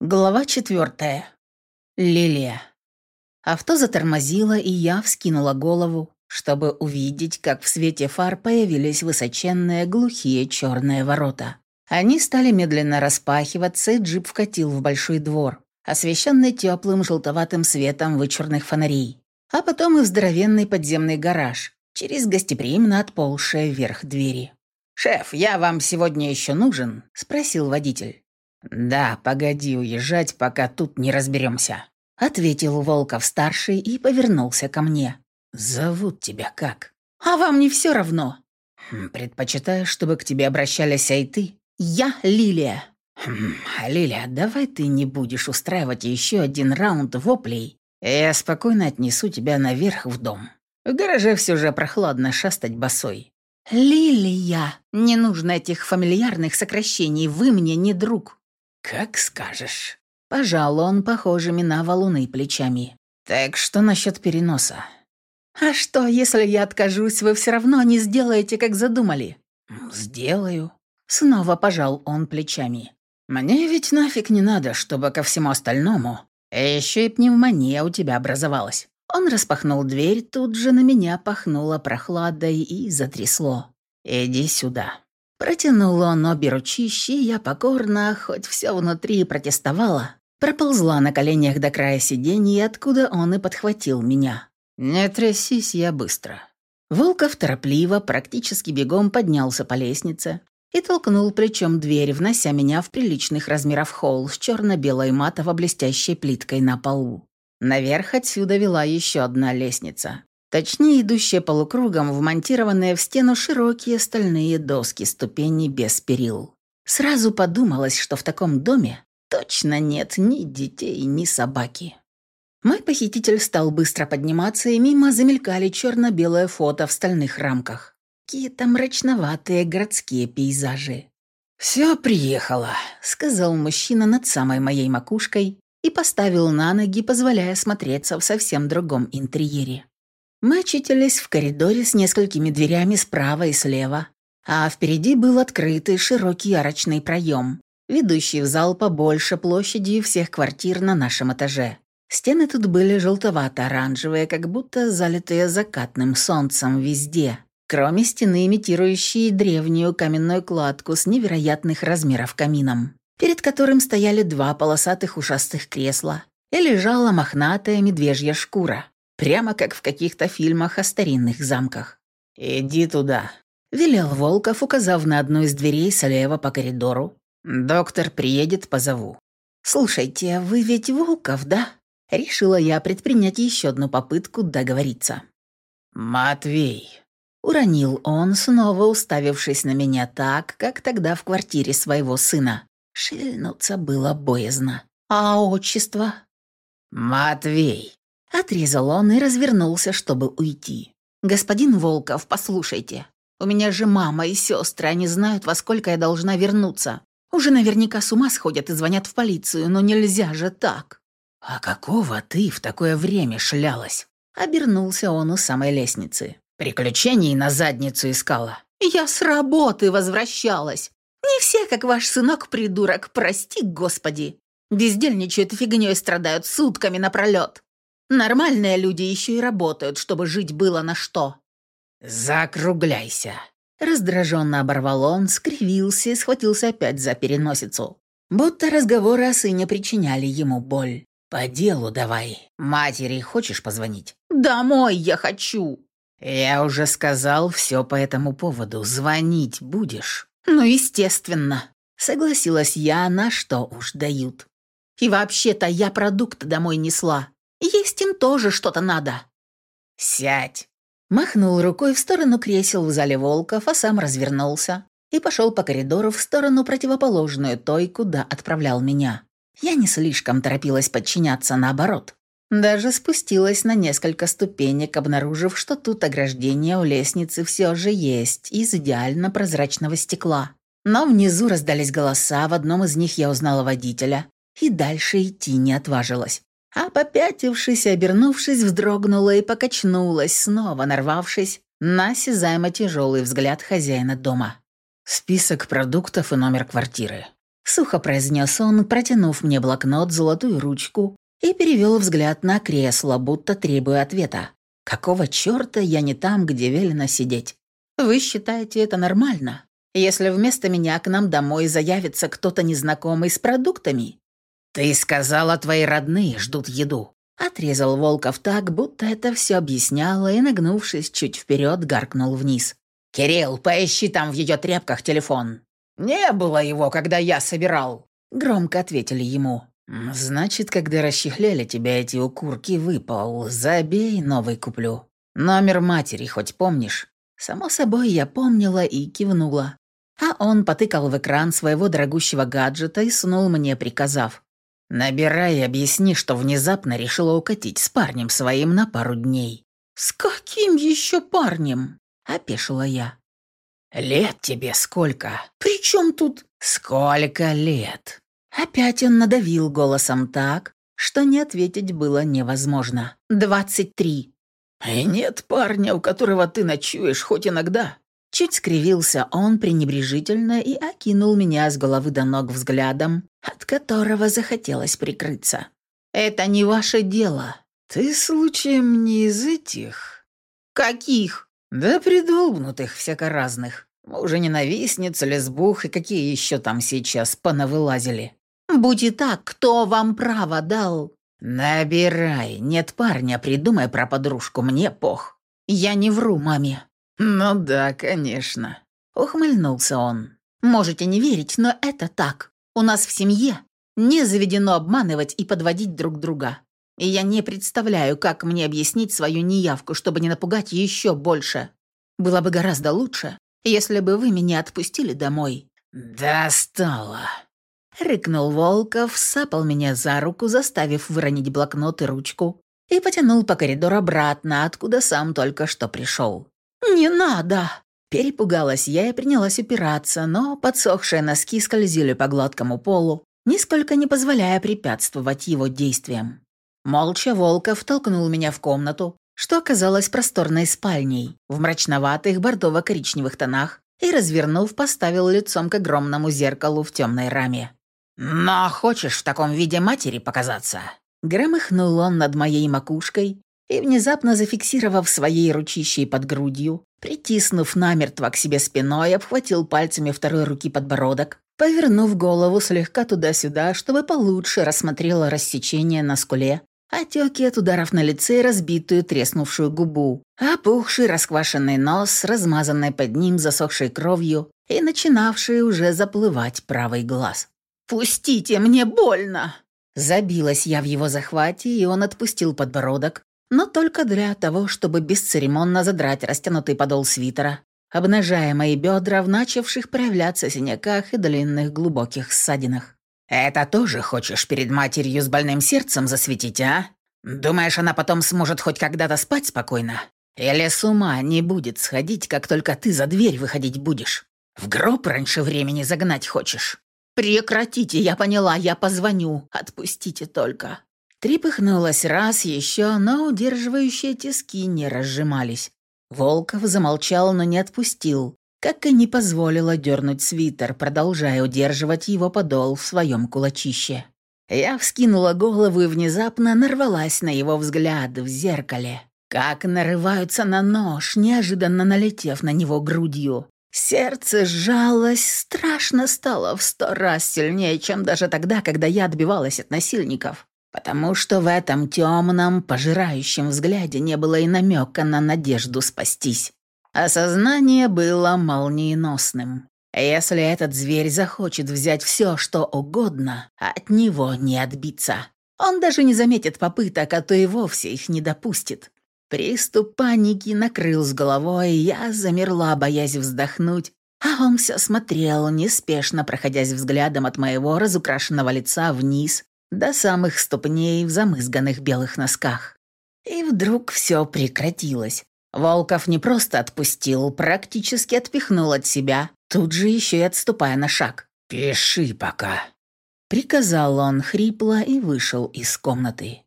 Глава четвертая. Лилия. Авто затормозило, и я вскинула голову, чтобы увидеть, как в свете фар появились высоченные глухие черные ворота. Они стали медленно распахиваться, и джип вкатил в большой двор, освещенный теплым желтоватым светом вычурных фонарей, а потом и в здоровенный подземный гараж, через гостеприимно отползшие вверх двери. «Шеф, я вам сегодня еще нужен?» – спросил водитель. «Да, погоди уезжать, пока тут не разберемся», — ответил Волков-старший и повернулся ко мне. «Зовут тебя как?» «А вам не все равно?» хм, «Предпочитаю, чтобы к тебе обращались Айты. Я Лилия». Хм, «Лилия, давай ты не будешь устраивать еще один раунд воплей. Я спокойно отнесу тебя наверх в дом. В гараже все же прохладно шастать босой». «Лилия, не нужно этих фамильярных сокращений, вы мне не друг». «Как скажешь». Пожал он похожими на валуны плечами. «Так что насчет переноса?» «А что, если я откажусь, вы все равно не сделаете, как задумали?» «Сделаю». Снова пожал он плечами. «Мне ведь нафиг не надо, чтобы ко всему остальному. Еще и пневмония у тебя образовалась». Он распахнул дверь, тут же на меня пахнуло прохладой и затрясло. «Иди сюда». Протянул он обе ручищи, я покорно, хоть все внутри протестовала, проползла на коленях до края сиденья, откуда он и подхватил меня. «Не трясись, я быстро». Волков торопливо, практически бегом поднялся по лестнице и толкнул плечом дверь, внося меня в приличных размеров холл с черно-белой матово-блестящей плиткой на полу. Наверх отсюда вела еще одна лестница. Точнее, идущие полукругом, вмонтированные в стену широкие стальные доски ступени без перил. Сразу подумалось, что в таком доме точно нет ни детей, ни собаки. Мой похититель стал быстро подниматься, и мимо замелькали черно-белое фото в стальных рамках. Какие-то мрачноватые городские пейзажи. «Все приехало», — сказал мужчина над самой моей макушкой и поставил на ноги, позволяя смотреться в совсем другом интерьере. Мы очутились в коридоре с несколькими дверями справа и слева, а впереди был открытый широкий арочный проем, ведущий в зал побольше площадью всех квартир на нашем этаже. Стены тут были желтовато-оранжевые, как будто залитые закатным солнцем везде, кроме стены, имитирующей древнюю каменную кладку с невероятных размеров камином, перед которым стояли два полосатых ушастых кресла и лежала мохнатая медвежья шкура, прямо как в каких-то фильмах о старинных замках. «Иди туда», — велел Волков, указав на одну из дверей слева по коридору. «Доктор приедет, позову». «Слушайте, вы ведь Волков, да?» Решила я предпринять еще одну попытку договориться. «Матвей», — уронил он, снова уставившись на меня так, как тогда в квартире своего сына. Шевельнуться было боязно. «А отчество?» «Матвей», Отрезал он и развернулся, чтобы уйти. «Господин Волков, послушайте. У меня же мама и сестры, они знают, во сколько я должна вернуться. Уже наверняка с ума сходят и звонят в полицию, но нельзя же так». «А какого ты в такое время шлялась?» Обернулся он у самой лестницы. «Приключений на задницу искала». «Я с работы возвращалась. Не все, как ваш сынок-придурок, прости, господи. Бездельничают и фигней страдают сутками напролет. Нормальные люди еще и работают, чтобы жить было на что». «Закругляйся!» Раздраженно оборвал он, скривился и схватился опять за переносицу. Будто разговоры о сыне причиняли ему боль. «По делу давай. Матери хочешь позвонить?» «Домой я хочу!» «Я уже сказал все по этому поводу. Звонить будешь?» «Ну, естественно!» Согласилась я, на что уж дают. «И вообще-то я продукты домой несла. Тоже что-то надо». «Сядь!» Махнул рукой в сторону кресел в зале Волков, а сам развернулся и пошел по коридору в сторону противоположную той, куда отправлял меня. Я не слишком торопилась подчиняться, наоборот. Даже спустилась на несколько ступенек, обнаружив, что тут ограждение у лестницы все же есть из идеально прозрачного стекла. Но внизу раздались голоса, в одном из них я узнала водителя, и дальше идти не отважилась а попятившись и обернувшись, вздрогнула и покачнулась, снова нарвавшись на осязаемо тяжелый взгляд хозяина дома. «Список продуктов и номер квартиры», Сухо произнес он, протянув мне блокнот, золотую ручку и перевел взгляд на кресло, будто требуя ответа. «Какого черта я не там, где велено сидеть? Вы считаете это нормально? Если вместо меня к нам домой заявится кто-то незнакомый с продуктами?» «Ты сказала, твои родные ждут еду», — отрезал Волков так, будто это все объясняло, и, нагнувшись чуть вперед, гаркнул вниз. «Кирилл, поищи там в ее тряпках телефон». «Не было его, когда я собирал», — громко ответили ему. «Значит, когда расчехляли тебя эти укурки, выпал. Забей, новый куплю. Номер матери хоть помнишь?» Само собой, я помнила и кивнула. А он потыкал в экран своего дорогущего гаджета и сунул мне, приказав. «Набирай и объясни, что внезапно решила укатить с парнем своим на пару дней». «С каким еще парнем?» – опешила я. «Лет тебе сколько?» «При чем тут?» «Сколько лет?» Опять он надавил голосом так, что не ответить было невозможно. «Двадцать три». «И нет парня, у которого ты ночуешь хоть иногда?» Чуть скривился он пренебрежительно и окинул меня с головы до ног взглядом, от которого захотелось прикрыться. «Это не ваше дело». «Ты случаем не из этих?» «Каких?» «Да придолбнутых всяко разных. Уже ненавистница, лесбух и какие еще там сейчас понавылазили». «Будь и так, кто вам право дал?» «Набирай. Нет парня, придумай про подружку, мне пох». «Я не вру маме». «Ну да, конечно», — ухмыльнулся он. «Можете не верить, но это так. У нас в семье не заведено обманывать и подводить друг друга. И я не представляю, как мне объяснить свою неявку, чтобы не напугать еще больше. Было бы гораздо лучше, если бы вы меня отпустили домой». «Достало!» Рыкнул Волков, сапал меня за руку, заставив выронить блокнот и ручку, и потянул по коридору обратно, откуда сам только что пришел. «Не надо!» Перепугалась я и принялась упираться, но подсохшие носки скользили по гладкому полу, нисколько не позволяя препятствовать его действиям. Молча Волков толкнул меня в комнату, что оказалось просторной спальней, в мрачноватых бордово-коричневых тонах, и, развернув, поставил лицом к огромному зеркалу в темной раме. «Но хочешь в таком виде матери показаться?» Громыхнул он над моей макушкой, и, внезапно зафиксировав своей ручищей под грудью, притиснув намертво к себе спиной, обхватил пальцами второй руки подбородок, повернув голову слегка туда-сюда, чтобы получше рассмотрела рассечение на скуле, отеки от ударов на лице и разбитую треснувшую губу, опухший расквашенный нос, размазанный под ним засохшей кровью и начинавший уже заплывать правый глаз. «Пустите, мне больно!» Забилась я в его захвате, и он отпустил подбородок, но только для того, чтобы бесцеремонно задрать растянутый подол свитера, обнажая мои бедра в начавших проявляться синяках и длинных глубоких ссадинах. «Это тоже хочешь перед матерью с больным сердцем засветить, а? Думаешь, она потом сможет хоть когда-то спать спокойно? Или с ума не будет сходить, как только ты за дверь выходить будешь? В гроб раньше времени загнать хочешь?» «Прекратите, я поняла, я позвоню. Отпустите только». Трепыхнулась раз еще, но удерживающие тиски не разжимались. Волков замолчал, но не отпустил, как и не позволила дернуть свитер, продолжая удерживать его подол в своем кулачище. Я вскинула голову и внезапно нарвалась на его взгляд в зеркале. Как нарываются на нож, неожиданно налетев на него грудью. Сердце сжалось, страшно стало в сто раз сильнее, чем даже тогда, когда я отбивалась от насильников потому что в этом темном, пожирающем взгляде не было и намека на надежду спастись. Осознание было молниеносным. Если этот зверь захочет взять все, что угодно, от него не отбиться. Он даже не заметит попыток, а то и вовсе их не допустит. Приступ паники накрыл с головой, я замерла, боясь вздохнуть, а он все смотрел, неспешно проходясь взглядом от моего разукрашенного лица вниз до самых ступней в замызганных белых носках. И вдруг все прекратилось. Волков не просто отпустил, практически отпихнул от себя, тут же еще и отступая на шаг. «Пиши пока», — приказал он хрипло и вышел из комнаты.